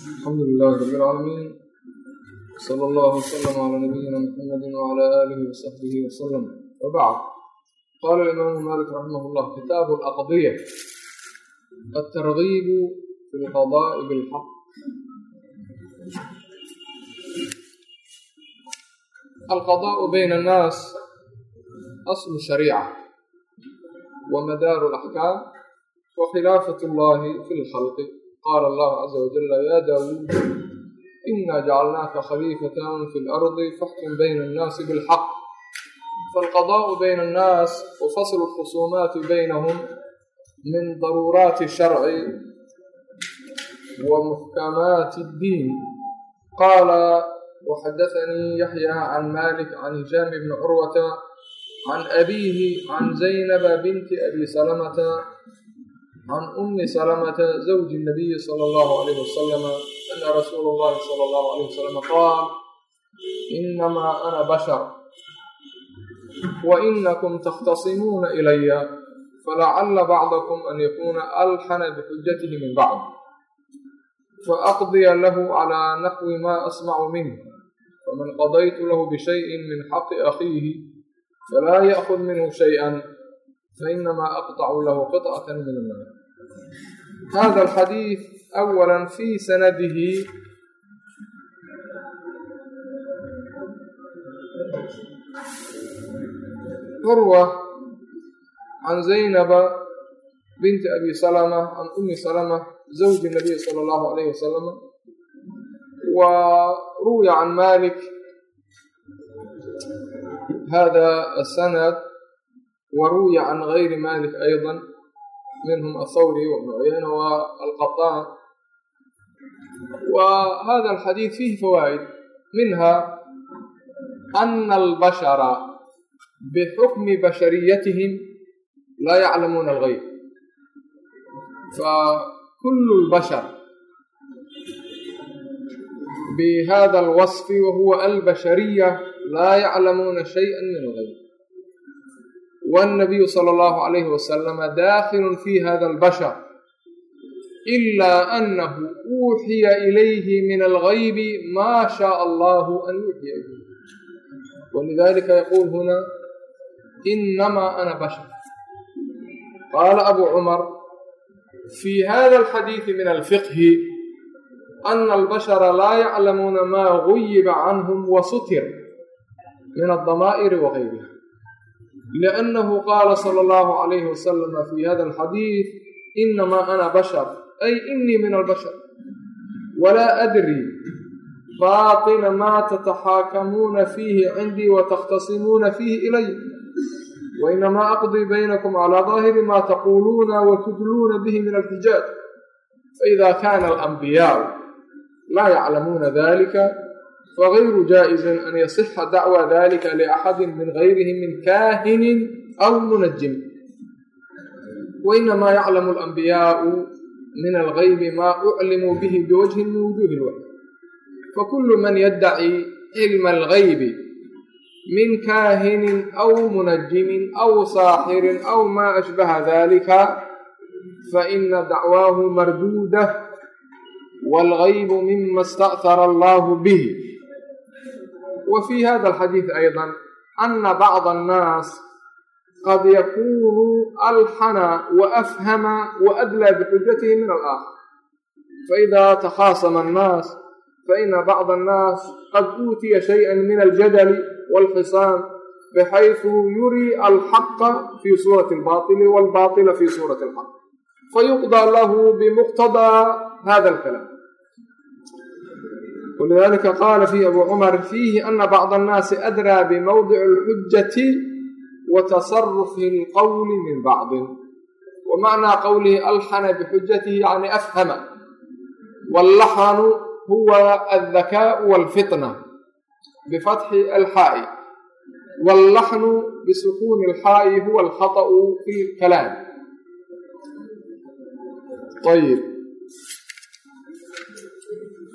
alxamdu lilahi rab اlcaalamiin sala allahu wslama calaa nabiyina muxamadi wcala aalihi wasaxbihi wasalam wabacd qaala imaamu malik raximah llah kitaabu alaqdiya altargiibu fi lqadaءi bilxaq alqadaءu bayna annaas aslu shariica wa madaaru alaxkaam wa khilaafat اllahi fi lkhalqi qaala allahu caza wajala yaa daawuud inaa jacalnaaka khaliifatan fi lardi faxkum bayna annaasi bilxaq faalqadaa'u bayna annaas wa faslu lkhusuumaati baynahum min daruuraati sharci wa muxkamaati iddiin qaala وxdثnي yحyى عن mالك عن هiجام بن curوة عن أbيه عن زynب بنت أbي سلمة can umi salamata zawji nabiyi sala allahu alayh wasalam ana rasuula allahi sala allahu alayh wasalam qaal inamaa ana bashar wa inakum takhtasimuuna ilaya falacala bacdakum an yakuuna alxana bixujatihi min bacd faaqdiya lahu calaa naxwi maa asmacu minh faman qadaytu lahu bishayin min xaqi akhiihi falaa ya'kud minhu shayئa fainamaa aqطacu lahu qطcaة min annaar hada alxadiid awala fi sanadihi curwa can zaynaba binti abi salma can umi salma zawji nabiy sala allahu alayh wasalam wa ruwiya can malik hada asanad wa ruwiya can gayri malik ayضa minhum athawri wabnu cuyayna wa alqaطaan wa hada alxadiid fihi fawaa'id minha ana albashara bxukmi bashariyatihim laa yaclamuuna algayb fakulu lbashar bihada alwasfi wahuwa albashariya laa yaclamuuna shayئa min algayb wاnnabiyu salى اllahu عalayhi wasalama daakhilu fi hada albashar إila anahu uuxiya ilayhi min algaybi ma shaء allahu an yuuxiya ilayh walidalika yaquul huna inamaa ana bashar qaala abu cumar fi hada alxadiidi min alfiqhi ana albashara laa yaclamuuna maa guyiba canhum wasutir min aldamaa'iri wagayriha liannahu qaala sala allahu calayhi wasalama fi hada alxadiid inamaa ana bashar ay inii min albashar walaa adri baaطina maa tataxaakamuuna fiihi cindii watakhtasimuuna fiihi ilay wainamaa aqdii baynakum calaa daahiri ma taquuluuna watudluuna bihi min alxijaaj faida kana alambiyaau laa yaclamuuna dalika fagayru jaa'izin an yasixa dacwa dalika liaxadi min gayrihim min kaahinin aw munajim wainamaa yaclamu alambiyaau min algaybi maa uclimuu bihi biwajhin min wujuhi lwajh fakulu man yaddaci cilma algaybi min kaahinin aw munajimin aw saaxirin aw maa ashbaha dalika faina dacwaahu marduudah waalgaybu mima ista'hara allahu bih wa fii hada alxadiidi aydan ana bacda annaas qad yakunu alxana wa afhama wa adlaa bixujatihi min alaakhar faidaa takhaasama annaas faina bacda annaas qad uutiya shayئa min aljadali wاlkhisaam bxayثu yuri alxaqa fii suurati اlbaطili wاlbaطila fii suurati اlxaq fayuqdى lahu bmuqtadى hada اlkalaam walidaalika qaala fiihi abuu cumar fiihi ana bacda annaasi adraa bimowdici alxujati wa tasarufi ilqowli min bacdin wa macnaa qowlihi alxana bixujatihi yacni afhama wallaxanu huwa aldakaau walfitna bifatxi alxaa'i wallaxnu bisukuuni alxaa'i huwa alkhaطa'u fi lkalaam ayb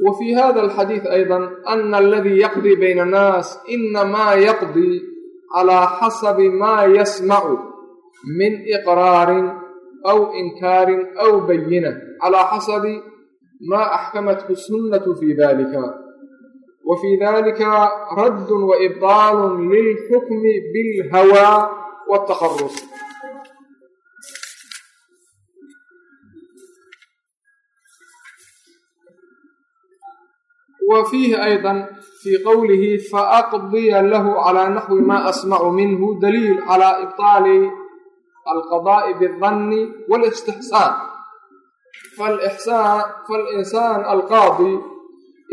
wfي hada alxadiid ayضa ana aladii yaqdii bayna اnnaas inamaa yaqdii calىa xasabi maa yasmacu min iqraarin aw inkaarin aw bayina calىa xasabi maa axkamathu sunnatu fi dalika wa fii dalika radd waibطaalu lilxukmi biاlhawaa wاtakarus wa fiihi aydan fii qowlihi faaqdiya lahu calaa naxwi maa asmacu minhu daliil calaa ibaali alqadaa'i bidanni wlistixsaan faalinsaan alqaadi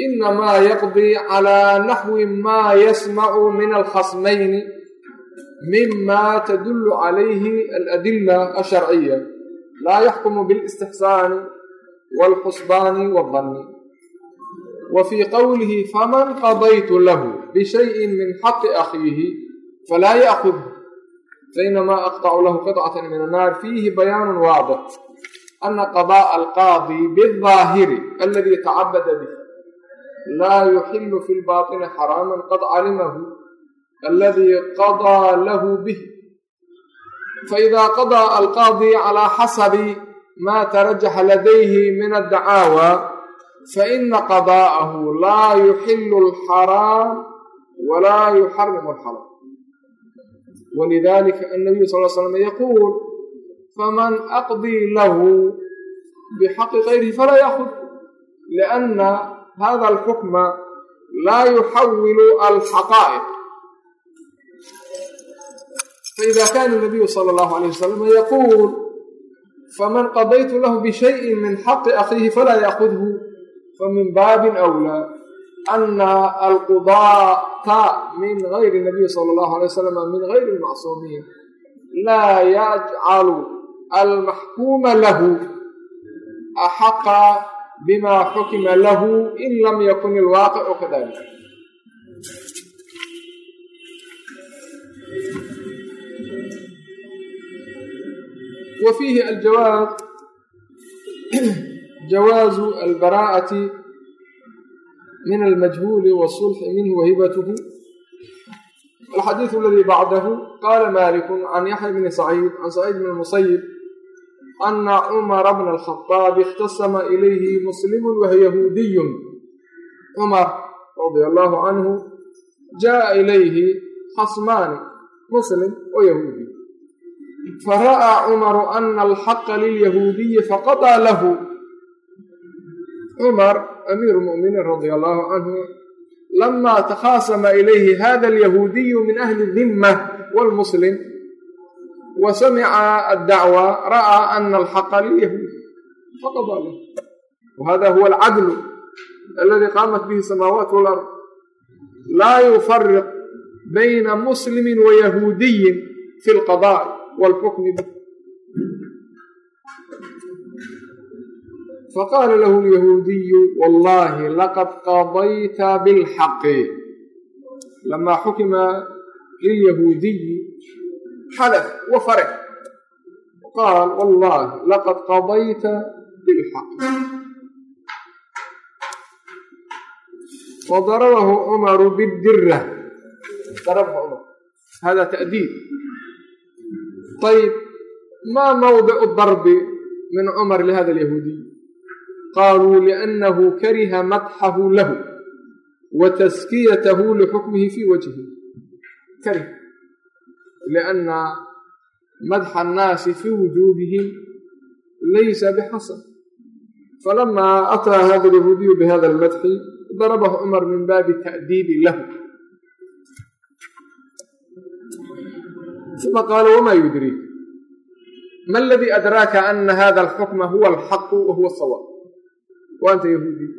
inamaa yaqdii calaa naxwi maa yasmacu min alkhasmayni mima tadulu calayhi aladila asharciya laa yaxkumu bilistixsaani walxusbaani wadanni wa fii qowlihi faman qadaytu lahu bishayin min xaqi akhiihi falaa yaakudh fainamaa aqtacu lahu qidcatan min annaar fiihi bayaanun waadix ana qadaa'a alqaadi bidaahiri aladii tacabada bih laa yuxilu fi lbaatini xaraaman qad calimahu aladii qadaa lahu bih faidaa qadaa alqaadi calaa xasabi maa tarajaxa ladayhi min addacaawa faina qadaa'ahu laa yuxilu alxaraam walaa yuxarimu alxalaal walidalika annabiyu sal slam yaquul faman aqdii lahu bixaqi kayrihi falaa yaakud lianna hada alxukma laa yuxawilu alxaqaa'iq faida kana nabiyu sala allahu alayh wasalam yaquul faman qadaytu lahu bishayin min xaqi akhiihi falaa yaakudhu famin baabin awlaa ana alqudaata min gayri nabiy sala allahu alay wasalam min gayri lmacsuumiin laa yajcalu almaxkuuma lahu axaqa bima xukima lahu in lam yakun ilwaaqicu kadalik wa fiihi aljawaab jawaazu albaraa'ati min almajhuuli wasulxi minhu wahibatuhu alxadiidu aladii bacdahu qaala maliku can yaxya bni saciid can saciid bn musayib ana cumara bna alkhadaab ikhtasama ilayhi muslimu wayahuudiyun cumar radia allahu canhu jaءa ilayhi khasmaani muslim wayahuudiy fara'aa cumaru ana alxaqa lilyahuudiyi faqadaa lahu cumar amiiru muminiin radia allahu canhu lama takhaasama ilayhi hada alyahuudiyu min ahli dimma wlmuslim wa samica addacwa ra'aa ana alxaqa lilyahuud faqadaa lahu wahada huwa alcadlu aladi qaamat bihi samaawaat walard. Laa yufariq bayna muslimi wayahuudiyin fi lqada'i walxukmi faqaala lahu lyahuudiyu wallahi laqad qadayta bilxaqi lamaa xukima lilyahuudiyi xalaf wa farx qaal wallahi laqad qadayta bilxaqi fadarabahu cumaru bidira darabahu cumar hada ta'diib ayb ma mawdicu darbi min cumar lihada alyahuudiy qaaluu liannahu kariha madxahu lahu wa taskiyatahu lixukmihi fii wajhi karih lianna madxa annaasi fii wujuudihim laysa bixasan falamaa ataa hada alyahuudiyu bihada almadxi darabahu cumar min baabi ta'diibi lahu uma qaala wma yudriik ma aladii adraaka ana hada alxukma huwa alxaqu wa huwa wa anta yahuudiy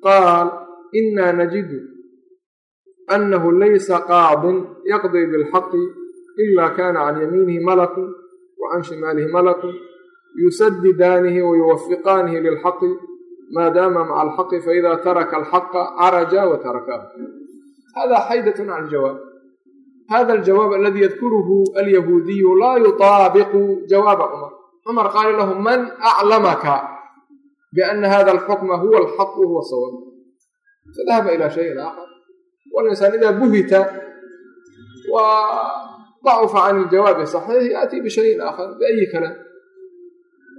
qaal ina najidu annahu laysa qaadin yaqdii bilxaqi ila kana can yamiinihi malakun wa can shimaalihi malakun yusadidaanihi wa yuwafiqaanihi lilxaqi maadaama maca alxaqi faida taraka alxaqa caraja wa tarakahu. Hada xaydat can aljawaab hada aljawaab aladi yadkuruhu alyahuudiyu laa yutaabiqu jawaaba cumar cumar qaala lahu man aclamaka بأن هذا الحكم هو الحق وهو الصواب فذهب إلى شيء آخر والإنسان إذا بهت وضعف عن الجواب الصحيح يأتي بشيء آخر بأي كلام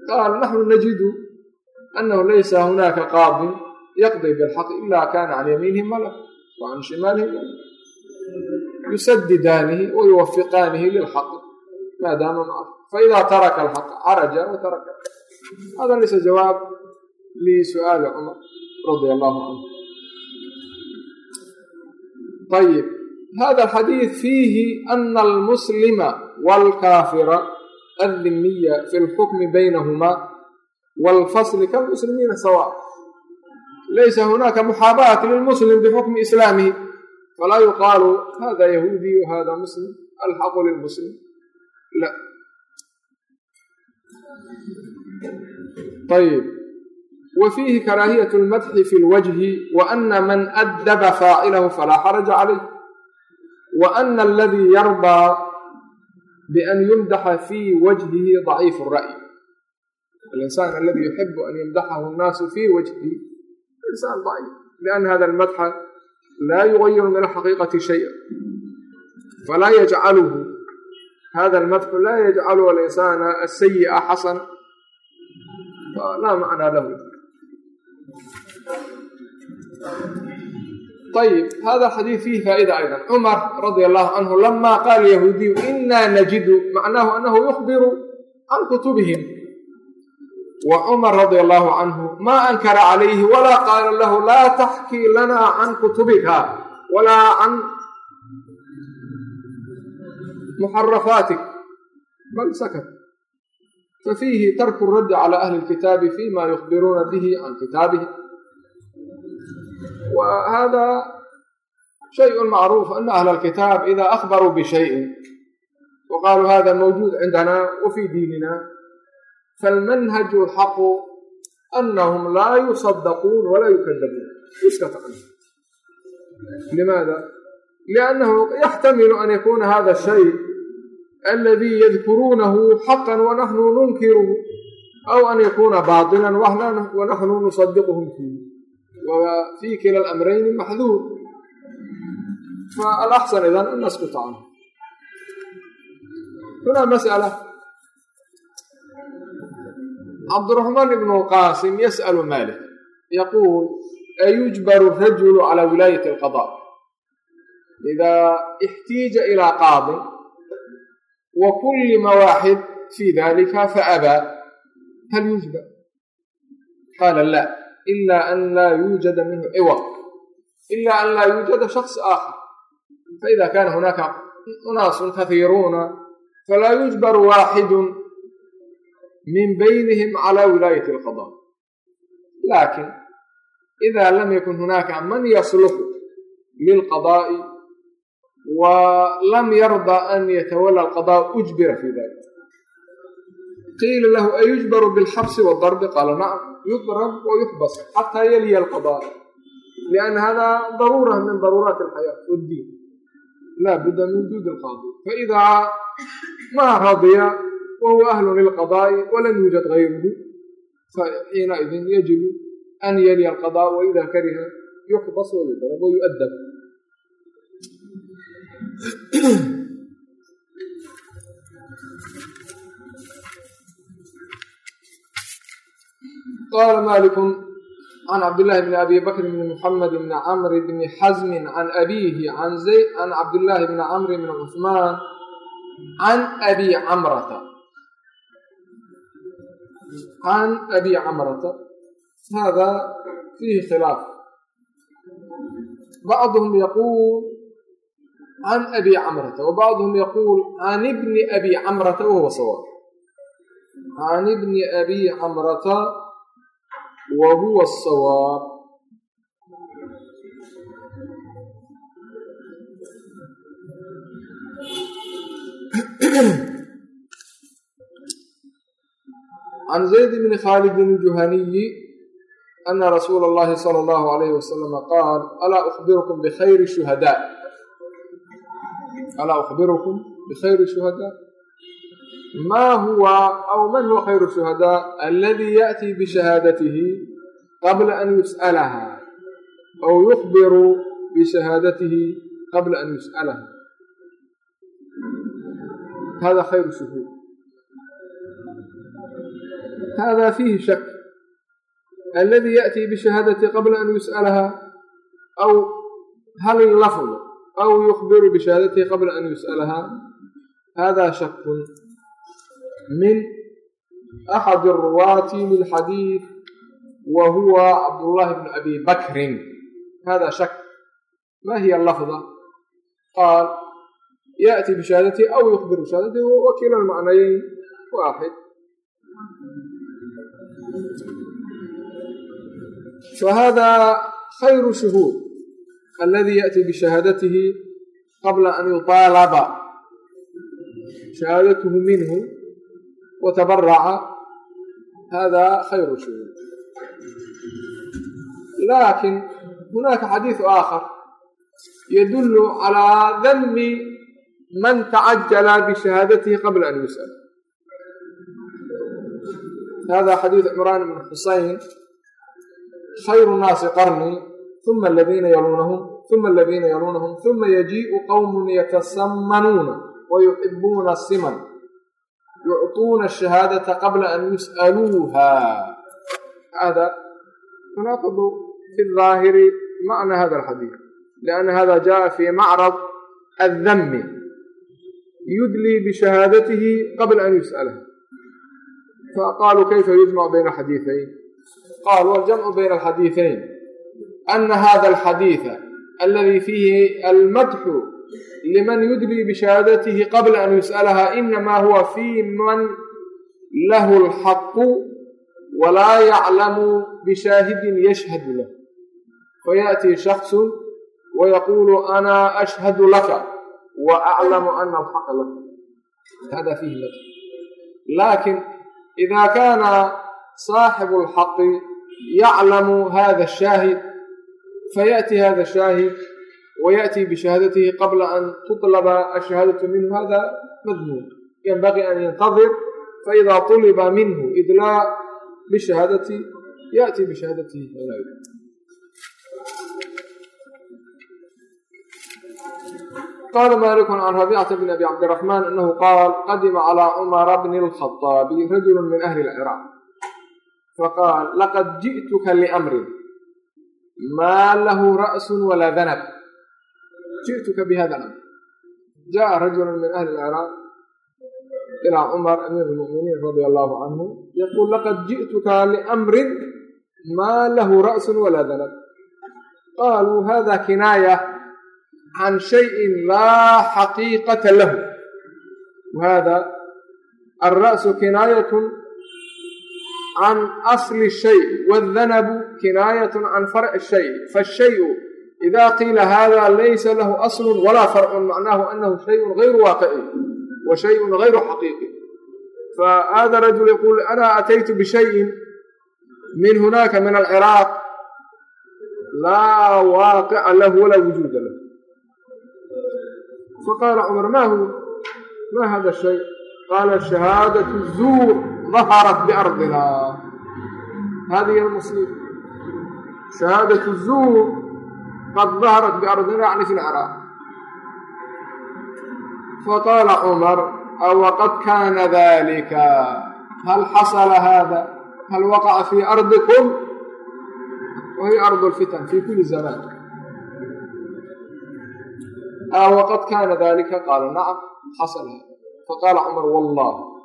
قال نحن نجد أنه ليس هناك قاضي يقضي بالحق إلا كان عن يمينه ملك وعن شماله ملك يسددانه ويوفقانه للحق ما دام معه فإذا ترك الحق عرج وترك هذا ليس جواب lisuaali cumar radia allahu canhu ayib hada alxadiid fiihi ana almuslima walkaafira aldimiya fi lxukmi baynahumaa walfasli kalmuslimiina sawa. Laysa hunaaka muxaabaat lilmuslim bixukmi islaamihi falaa yuqaalu hada yahuudiyu hada muslim alxaqu lilmuslim. La. Ayib مسلم الحق للمسلم لا طيب وفيه كراهية المدح في الوجه وأن من أدب فاعله فلا حرج عليه وأن الذي يرضى بأن يمدح في وجهه ضعيف الرأي الإنسان الذي يحب أن يمدحه الناس في وجهه إنسان ضعيف لأن هذا المدح لا يغير من الحقيقة شيئا فلا يجعله هذا المدح لا يجعل الإنسان السيء حسن فلا ayib hada xadiid fiihi faaida ayda cumar radia allahu canhu lama qaala yahuudiyu inaa najidu macnahu anahu yukhbiru can kutubihim wa cumar radia allahu canhu maa ankara calayhi walaa qaala lahu laa taxkii lanaa can kutubika walaa can muxarafaatik bal sakat سكت ففيه ترك الرد على أهل الكتاب فيما يخبرون به عن كتابهم وهذا شيء معروف أن أهل الكتاب إذا أخبروا بشيء وقالوا هذا موجود عندنا وفي ديننا فالمنهج الحق أنهم لا يصدقون ولا يكذبون يسكت عنه لماذا؟ لأنه يحتمل أن يكون هذا الشيء الذي aladii yadkuruunahu xaqan wanaxnu nunkiru aw an yakuuna baatilan wanaxnu nusadiquhum fii wafii kila alamrayni maxduur faalaxsan idan an naskutaan huna masala cabdiraxmaan ibnu qaasim yas'alu malik yaquul ayujbaru rajulu calaa wilaayati alqada idaa ixtiija ilaa qaadin قاض وكل واحد في ذلك فأبى هل يجبر قال لا إلا أن لا يوجد منه عوض إلا أن لا يوجد شخص آخر فإذا كان هناك أناس كثيرون فلا يجبر واحد من بينهم على ولاية القضاء لكن إذا لم يكن هناك من يصلح للقضاء ولم يرضى أن يتولى القضاء أجبر في ذلك قيل له أيجبر بالحبس والضرب قال نعم يضرب ويحبس حتى يلي القضاء لأن هذا ضرورة من ضرورات الحياة والدين لا بد من وجود القاضي فإذا ما رضي وهو أهل للقضاء ولم يوجد غيره فحينئذ يجب أن يلي القضاء وإذا كره يحبس ويضرب ويؤدب قال مالك عن عبد الله بن أبي بكر بن محمد بن عمرو بن حزم عن أبيه عن زيد عن عبد الله بن عمرو بن عثمان عن أبي عمرة عن أبي عمرة هذا فيه خلاف بعضهم يقول عن أبي عمرة وبعضهم يقول عن ابن أبي عمرة وهو صواب عن ابن أبي عمرة وهو الصواب عن زيد بن خالد الجهني أن رسول الله صلى الله عليه وسلم قال ألا أخبركم بخير الشهداء ألا أخبركم بخير الشهداء ما هو أو من هو خير الشهداء الذي يأتي بشهادته قبل أن يسألها أو يخبر بشهادته قبل أن يسألها هذا خير الشهود هذا فيه شك aladi yaأtii bishahaadati qabla an yus'alaha aw hal lafd aw yukbiru bishahaadatihi qabla an yus'alaha hada shakun min axadi ruwaati lilxadiid wa huwa cabdullahi bn abi bakrin hada shak ma hiya lafda qaal yaأti bishahaadatihi aw yukbir bishahaadatihi wakila macnayeyn waaxid fahada khayru shuhuud aladi yaأti bishahaadatihi qabla an yuطaalaba shahaadatuhu minhu watabaraca hada khayru shuhuud lakin hunaka xadiiثu aakhar yadulu calى dami man tacajala bishahaadatihi qabla an yusأl hada xadiiث cimraan bn xusayn khayru naasi qarnii uma aladiina yaluunahum uma aladiina yaluunahum uma yajiiءu qowm yatasammanuuna wayuxibuuna siman yucطuuna الشhahaadaةa qabla an yus'aluuha hada yunaaqadu fi الظaahiri macna hada اlxadiiث liأnna hada jaءa fi macrض الdami yudlii bishahaadatihi qabla an yus'alha faqaaluu kayfa yujmac bayna xadiiثayn qaal waljamcu bayna alxadiiثayn ana hada alxadiiثa aladi fiihi almadxu liman yudlii bishahaadatihi qabla an yus'alaha inama huwa fi man lahu alxaqu walaa yaclamu bishaahidin yashhadu lah fayaأtii shaksu wayaquulu ana ashhadu laka wa aclamu ana alxaqa laka hada fiihi madx lakin ida kaana saaxibu alxaqi yaclamu hada الshaahid fayaأti hada الshaahid wayaأtii bishahaadatihi qabla an tuطlaba ashahaadaةu minhu hada madmuun yanbagii an yantadir faإida طuliba minhu idlaa bishahaadati yaأtii bishahaadatihi qala maliku can rabicata bn abi cabdiraxman anahu qaal qadima calى cumara bni اlkhaطaabi rajulu min ahli اlciraaq faqaal laqad ji'tuka liamrin maa lahu ra'sun walaa danab ji'tuka bihada alamr jaءa rajulu min ahli lciraaq ilaa cumar amiir lmuminiin radia allahu canhu yaquul laqad ji'tuka liamrin maa lahu ra'sun walaa danab qaaluu hada kinaaya can shayin laa xaqiiqata lahu wahada alra'su kinaayatun can asli shay wاdanabu kinaayat can farci shay faashayu ida qiila hada laysa lahu aslu walaa farcun macnahu anahu shayun gayru waaqici wa shayun gayru xaqiiqi fahada rajul yaquul ana ataytu bishayin min hunaka min alciraaq laa waaqica lahu walaa wujuuda lahu faqaala cumar ma huwa ma hada shay qaala shahaadaة zuur daharat biardina hadihi almuslim shahaadat zuur qad daharat biardina yani fi lciraaq faqaala cumar awaqad kana dalika hal xasala hada hal waqaca fi ardikum wahiy ardu lfitan fi kuli zaman awaqad kana dalika qaala nacam xasala hada faqaala cumar wallah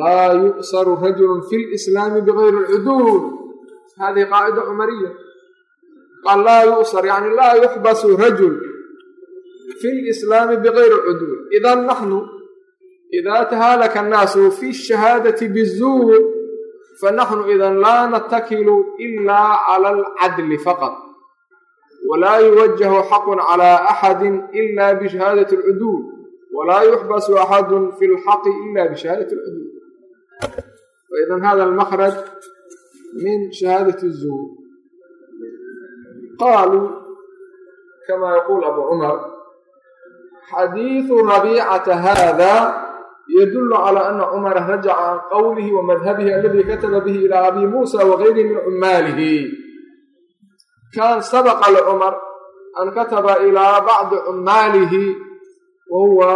laa yu'saru rajulu fi lislaami bigayri alcuduul hadihi qaacida cumariya. Laa yu'sar yani laa yuxbasu rajul fi lislaami bigayri alcuduul idan naxnu ida tahaalaka annaasu fi shahaadati bizuur fanaxnu idan laa natakilu ila cala alcadli faqad walaa yuwajahu xaqun cala axadi ila bishahaadati alcuduul walaa yuxbasu axadu fi lxaqi ila bishahaadati alcuduul faidan hada almakraj min shahaadati الzuur qaaluu kama yaquul abu cumar xadiiثu rabiicata hada yadul calى ana cumara rajaca can qowlihi wa madhabihi aladi kataba bihi ilى abi muusa wagayrihi min cumaalihi kan sabaqa licumar an kataba ilaa bacdi cumaalihi wa huwa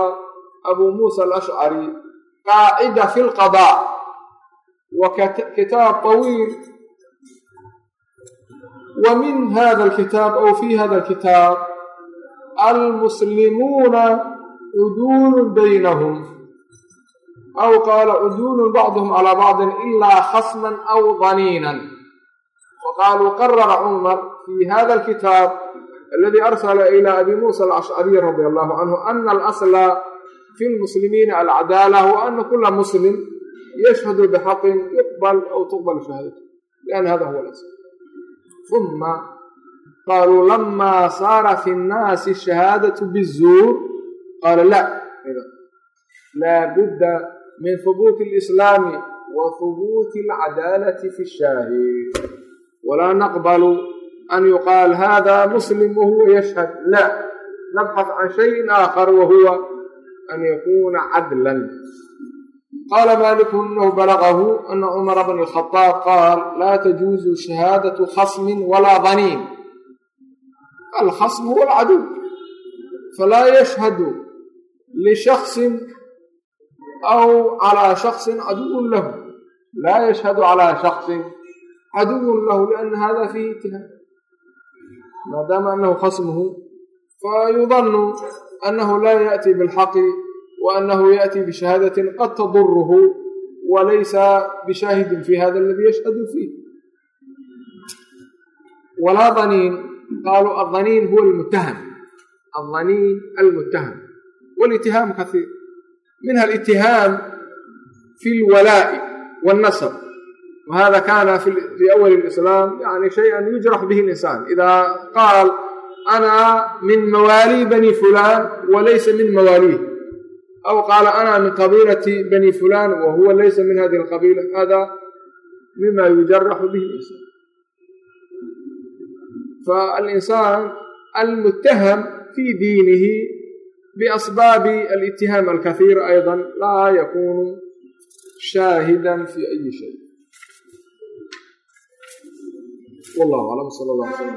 abu muusa alashcari qaacida fi lqadaa wa kitaab طawiil wa min hada alkitaab aw fi hada alkitaab almuslimuuna cuduulu baynahum aw qaala cuduulu bacduhum calaa bacdin ilaa khasman aw daniinan waqaaluu qarara cumar fi hada alkitaab aladi arsala ila abi muusa alashcariy radi allahu canhu ana alasla fi lmuslimiina yashhadu bxaqin yuqbal aw tuqbal shahaadatu lian hada huwa lasl uma qaluu lama saara fi nnaasi shahaadatu bizuur qaala la laa budda min hubuuti alislaami wa hubuuti alcadaalati fi shaahid walaa naqbalu an yuqaal hada muslim wahuwa yashhad la nabxaث can shayin aakhar wahuwa an yakuna cadlan qala malik inahu balagahu ana cumara bn اlkhaطaab qaal laa tajuuzu shahaadaةu khasmin walaa daniin alkhasmu wاlcaduw falaa yashhadu lishaksin aw calىa shaksin caduwun lahu laa yashhadu calىa shaksin caduwun lahu liana hada fiihi itihaad maadaama anahu khasmuhu fayudanu anahu laa yaأti biاlxaqi wa annahu yaأtii bishahaadatin qad tadurhu walaysa bishaahidin fi hada aladii yashhadu fiih walaa daniin qaaluu aaniin huwa mutaham aaniin almutaham wlitihaam kaiir minha alitihaam fi اlwalaa'i wاlnasb wahada kana fi awali اlislaam yani shayئan yujrax bihi اlinsaan ida qaal ana min mawaali bani fulan walaysa min mawaaliih aw qaala ana min qabiilati bani fulan wa huwa laysa min hadihi alqabiila hada mima yujaraxu bihi linsaan faalinsaan almutaham fi diinihi biasbaabi alittihaam alkahiira ayضa laa yakunu shaahida fi ayi shay wallahu aclam sal allah sl